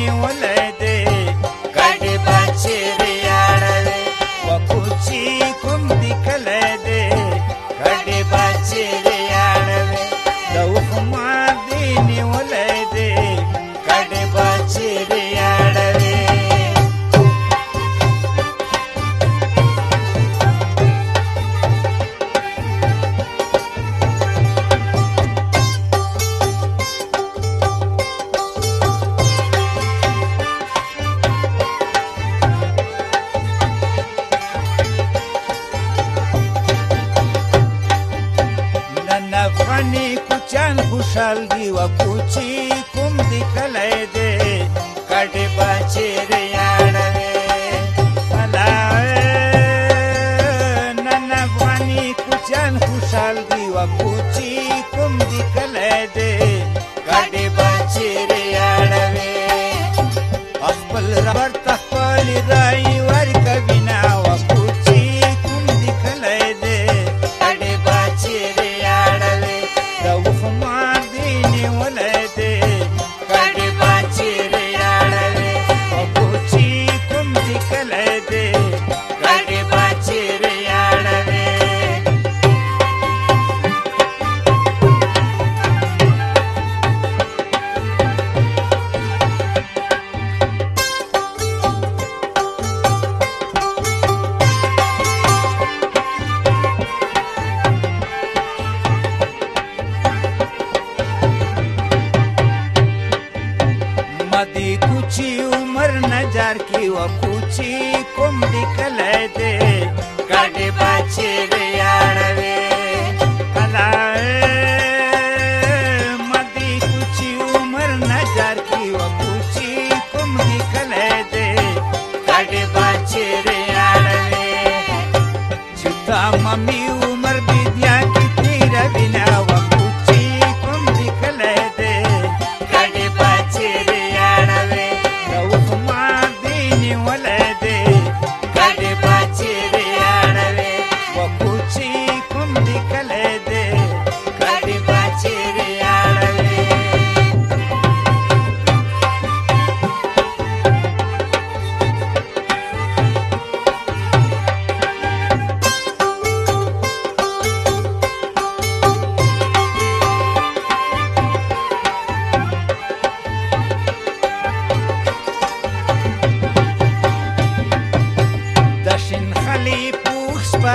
عيني ولا جان خوشحال دی و کوچی کوم دی کلی دی کډې باچې ریاړې ملا نن افغاني کوچان خوشحال دی و کوچی کوم دی کلی دی کډې باچې ریاړې خپل ربر تخپل رای ऊंची उमर नजार की वकूची कोंबडी कलयते काटे पाचे रे आडवे कला मधी कुची उमर नजार मम्मी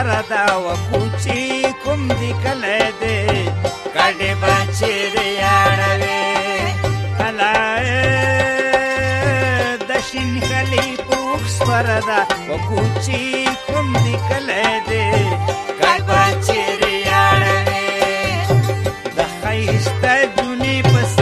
بردا و کوچی کوم دی کله دې کډه بچی ریاړوي کله د شین خلی پوښ بردا و کوچی کوم دی کله دې کډه بچی ریاړوي د خیسته دونی پس